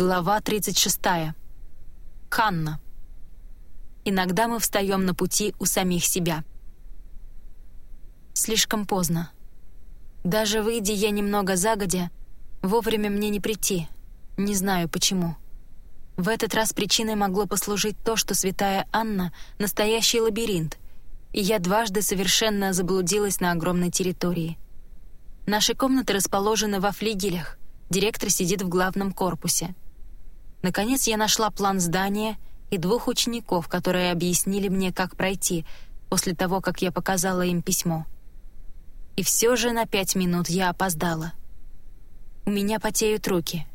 Глава 36. Ханна. Иногда мы встаем на пути у самих себя. Слишком поздно. Даже выйдя я немного загодя, вовремя мне не прийти. Не знаю почему. В этот раз причиной могло послужить то, что святая Анна — настоящий лабиринт, и я дважды совершенно заблудилась на огромной территории. Наши комнаты расположены во флигелях, Директор сидит в главном корпусе. Наконец я нашла план здания и двух учеников, которые объяснили мне, как пройти, после того, как я показала им письмо. И все же на пять минут я опоздала. У меня потеют руки.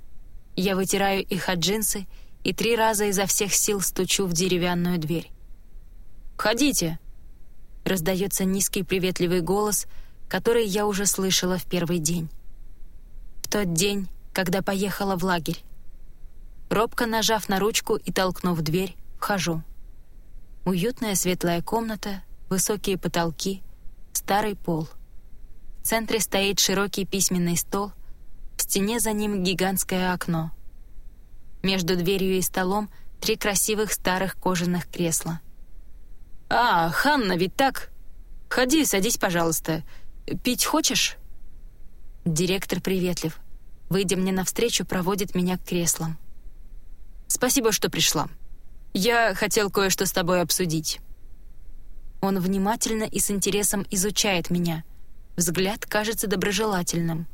Я вытираю их от джинсы и три раза изо всех сил стучу в деревянную дверь. «Входите!» — раздается низкий приветливый голос, который я уже слышала в первый день тот день, когда поехала в лагерь. Робко нажав на ручку и толкнув дверь, вхожу. Уютная светлая комната, высокие потолки, старый пол. В центре стоит широкий письменный стол, в стене за ним гигантское окно. Между дверью и столом три красивых старых кожаных кресла. «А, Ханна, ведь так? Ходи, садись, пожалуйста. Пить хочешь?» Директор приветлив выйдя мне навстречу, проводит меня к креслам. «Спасибо, что пришла. Я хотел кое-что с тобой обсудить». Он внимательно и с интересом изучает меня. Взгляд кажется доброжелательным.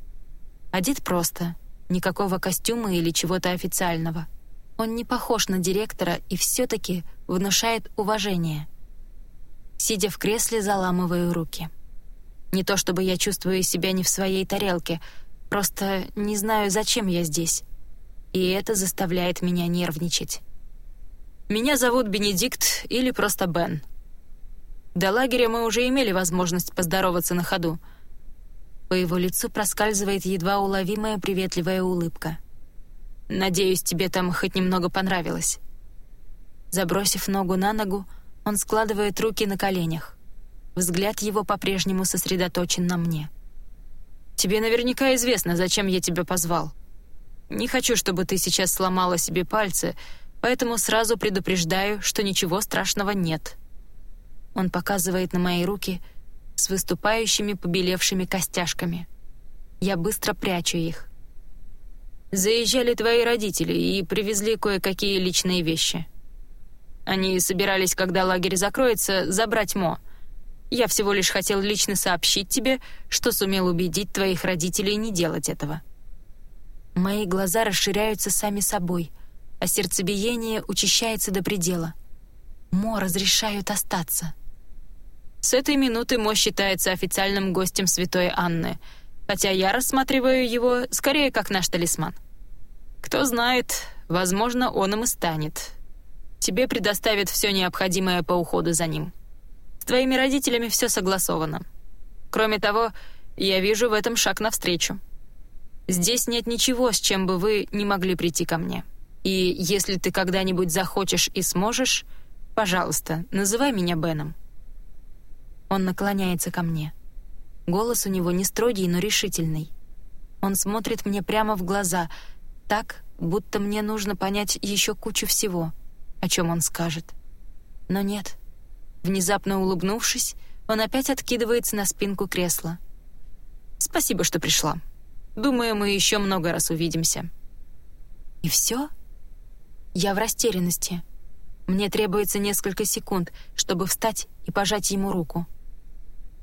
Одет просто, никакого костюма или чего-то официального. Он не похож на директора и все-таки внушает уважение. Сидя в кресле, заламываю руки. Не то чтобы я чувствую себя не в своей тарелке — Просто не знаю, зачем я здесь. И это заставляет меня нервничать. Меня зовут Бенедикт или просто Бен. До лагеря мы уже имели возможность поздороваться на ходу. По его лицу проскальзывает едва уловимая приветливая улыбка. «Надеюсь, тебе там хоть немного понравилось». Забросив ногу на ногу, он складывает руки на коленях. Взгляд его по-прежнему сосредоточен на мне. Тебе наверняка известно, зачем я тебя позвал. Не хочу, чтобы ты сейчас сломала себе пальцы, поэтому сразу предупреждаю, что ничего страшного нет». Он показывает на мои руки с выступающими побелевшими костяшками. Я быстро прячу их. «Заезжали твои родители и привезли кое-какие личные вещи. Они собирались, когда лагерь закроется, забрать Мо — я всего лишь хотел лично сообщить тебе, что сумел убедить твоих родителей не делать этого». Мои глаза расширяются сами собой, а сердцебиение учащается до предела. Мо разрешают остаться. С этой минуты Мо считается официальным гостем святой Анны, хотя я рассматриваю его скорее как наш талисман. Кто знает, возможно, он им и станет. Тебе предоставят все необходимое по уходу за ним твоими родителями все согласовано. Кроме того, я вижу в этом шаг навстречу. Здесь нет ничего, с чем бы вы не могли прийти ко мне. И если ты когда-нибудь захочешь и сможешь, пожалуйста, называй меня Беном». Он наклоняется ко мне. Голос у него не строгий, но решительный. Он смотрит мне прямо в глаза, так, будто мне нужно понять еще кучу всего, о чем он скажет. Но нет, Внезапно улыбнувшись, он опять откидывается на спинку кресла. «Спасибо, что пришла. Думаю, мы еще много раз увидимся». «И все?» Я в растерянности. Мне требуется несколько секунд, чтобы встать и пожать ему руку.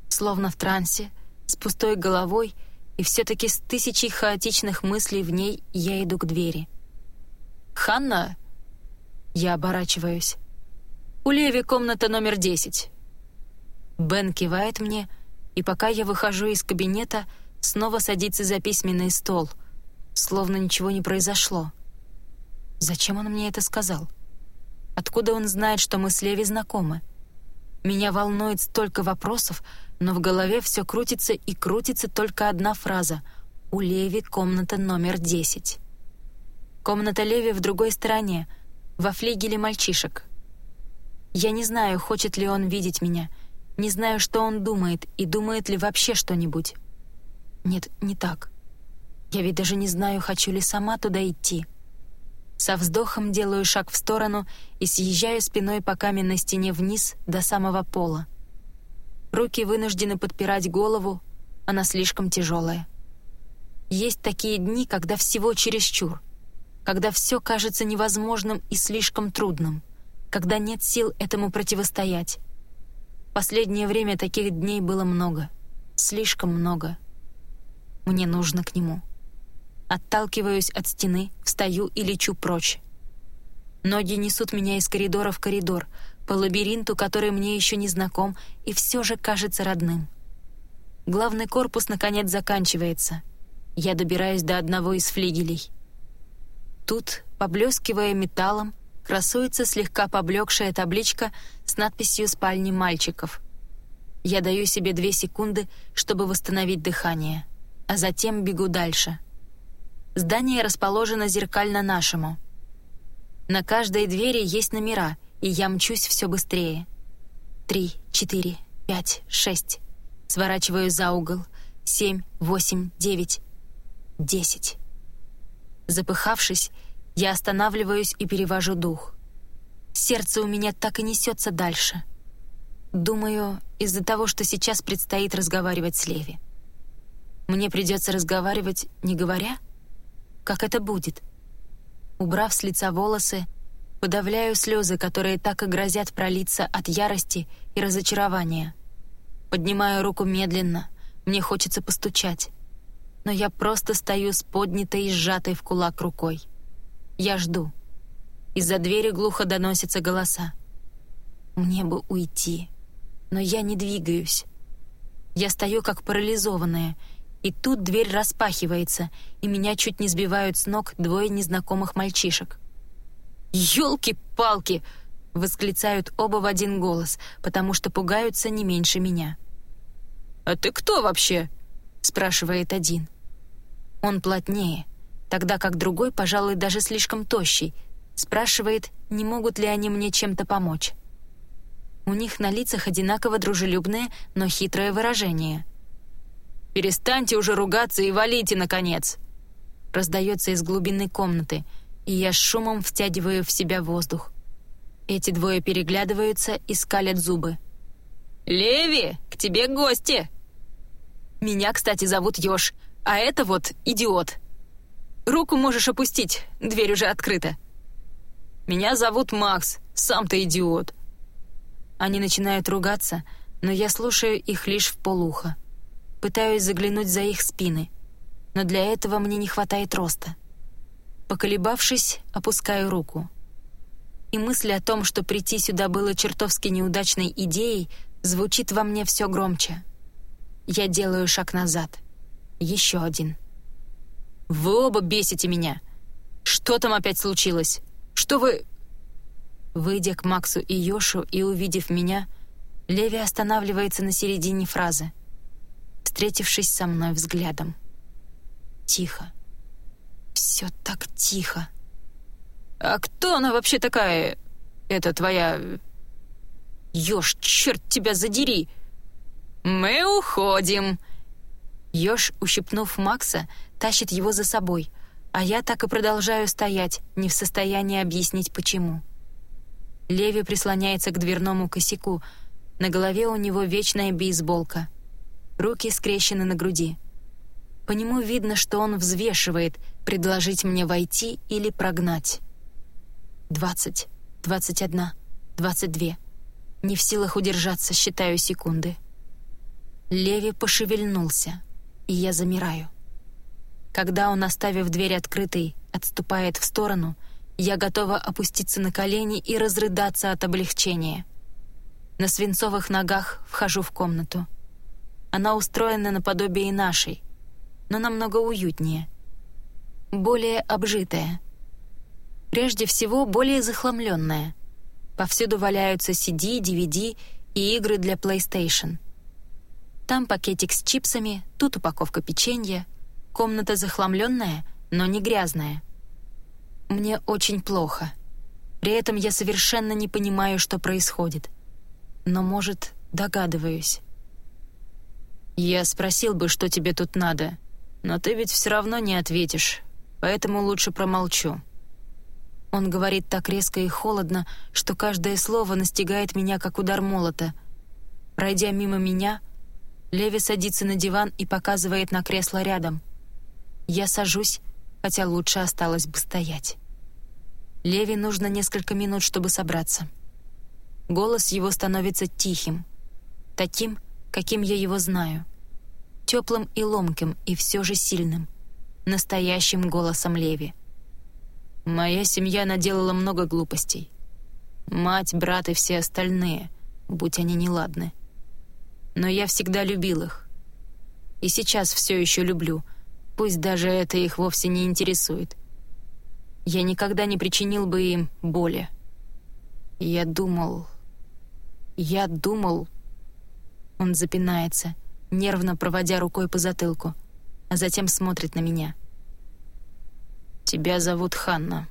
Словно в трансе, с пустой головой и все-таки с тысячей хаотичных мыслей в ней я иду к двери. «Ханна?» Я оборачиваюсь. У Леви комната номер 10». Бен кивает мне, и пока я выхожу из кабинета, снова садится за письменный стол, словно ничего не произошло. Зачем он мне это сказал? Откуда он знает, что мы с Леви знакомы? Меня волнует столько вопросов, но в голове все крутится и крутится только одна фраза «У Леви комната номер 10». Комната Леви в другой стороне, во флигеле мальчишек — я не знаю, хочет ли он видеть меня, не знаю, что он думает и думает ли вообще что-нибудь. Нет, не так. Я ведь даже не знаю, хочу ли сама туда идти. Со вздохом делаю шаг в сторону и съезжаю спиной по каменной стене вниз до самого пола. Руки вынуждены подпирать голову, она слишком тяжелая. Есть такие дни, когда всего чересчур, когда все кажется невозможным и слишком трудным, когда нет сил этому противостоять. Последнее время таких дней было много, слишком много. Мне нужно к нему. Отталкиваюсь от стены, встаю и лечу прочь. Ноги несут меня из коридора в коридор, по лабиринту, который мне еще не знаком и все же кажется родным. Главный корпус, наконец, заканчивается. Я добираюсь до одного из флигелей. Тут, поблескивая металлом, красуется слегка поблекшая табличка с надписью «Спальни мальчиков». Я даю себе две секунды, чтобы восстановить дыхание, а затем бегу дальше. Здание расположено зеркально нашему. На каждой двери есть номера, и я мчусь все быстрее. Три, четыре, пять, шесть. Сворачиваю за угол. Семь, восемь, девять, десять. Запыхавшись, я останавливаюсь и перевожу дух. Сердце у меня так и несется дальше. Думаю, из-за того, что сейчас предстоит разговаривать с Леви. Мне придется разговаривать, не говоря? Как это будет? Убрав с лица волосы, подавляю слезы, которые так и грозят пролиться от ярости и разочарования. Поднимаю руку медленно, мне хочется постучать. Но я просто стою с поднятой и сжатой в кулак рукой. Я жду. Из-за двери глухо доносятся голоса. Мне бы уйти, но я не двигаюсь. Я стою как парализованная, и тут дверь распахивается, и меня чуть не сбивают с ног двое незнакомых мальчишек. «Елки-палки!» — восклицают оба в один голос, потому что пугаются не меньше меня. «А ты кто вообще?» — спрашивает один. Он плотнее — тогда как другой, пожалуй, даже слишком тощий, спрашивает, не могут ли они мне чем-то помочь. У них на лицах одинаково дружелюбное, но хитрое выражение. «Перестаньте уже ругаться и валите, наконец!» Раздается из глубины комнаты, и я с шумом втягиваю в себя воздух. Эти двое переглядываются и скалят зубы. «Леви, к тебе гости!» «Меня, кстати, зовут Ёж, а это вот идиот!» Руку можешь опустить, дверь уже открыта. Меня зовут Макс, сам ты идиот. Они начинают ругаться, но я слушаю их лишь в полухо. Пытаюсь заглянуть за их спины, но для этого мне не хватает роста. Поколебавшись, опускаю руку. И мысль о том, что прийти сюда было чертовски неудачной идеей, звучит во мне все громче. Я делаю шаг назад. Еще один. Вы оба бесите меня. Что там опять случилось? Что вы...» Выйдя к Максу и Йошу и увидев меня, Леви останавливается на середине фразы, встретившись со мной взглядом. Тихо. Все так тихо. «А кто она вообще такая? Это твоя... Ёж, черт тебя задери!» «Мы уходим!» Ёж, ущипнув Макса, тащит его за собой, а я так и продолжаю стоять, не в состоянии объяснить почему. Леви прислоняется к дверному косяку, на голове у него вечная бейсболка. Руки скрещены на груди. По нему видно, что он взвешивает, предложить мне войти или прогнать. Двадцать, двадцать одна, двадцать две. Не в силах удержаться, считаю секунды. Леви пошевельнулся, и я замираю. Когда он, оставив дверь открытой, отступает в сторону, я готова опуститься на колени и разрыдаться от облегчения. На свинцовых ногах вхожу в комнату. Она устроена наподобие нашей, но намного уютнее. Более обжитая. Прежде всего, более захламленная. Повсюду валяются CD, DVD и игры для PlayStation. Там пакетик с чипсами, тут упаковка печенья — Комната захламленная, но не грязная. Мне очень плохо. При этом я совершенно не понимаю, что происходит. Но, может, догадываюсь. Я спросил бы, что тебе тут надо, но ты ведь все равно не ответишь, поэтому лучше промолчу. Он говорит так резко и холодно, что каждое слово настигает меня, как удар молота. Пройдя мимо меня, Леви садится на диван и показывает на кресло рядом. Я сажусь, хотя лучше осталось бы стоять. Леви нужно несколько минут, чтобы собраться. Голос его становится тихим, таким, каким я его знаю. Теплым и ломким, и все же сильным. Настоящим голосом Леви. Моя семья наделала много глупостей. Мать, брат и все остальные, будь они неладны. Но я всегда любил их. И сейчас все еще люблю, пусть даже это их вовсе не интересует. Я никогда не причинил бы им боли. Я думал... Я думал... Он запинается, нервно проводя рукой по затылку, а затем смотрит на меня. «Тебя зовут Ханна.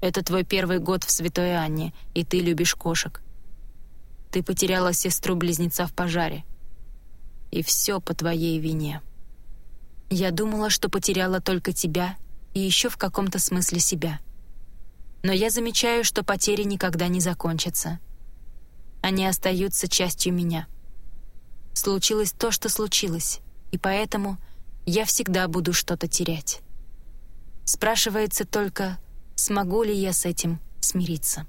Это твой первый год в Святой Анне, и ты любишь кошек. Ты потеряла сестру-близнеца в пожаре. И все по твоей вине. Я думала, что потеряла только тебя и еще в каком-то смысле себя. Но я замечаю, что потери никогда не закончатся. Они остаются частью меня» случилось то, что случилось, и поэтому я всегда буду что-то терять. Спрашивается только, смогу ли я с этим смириться.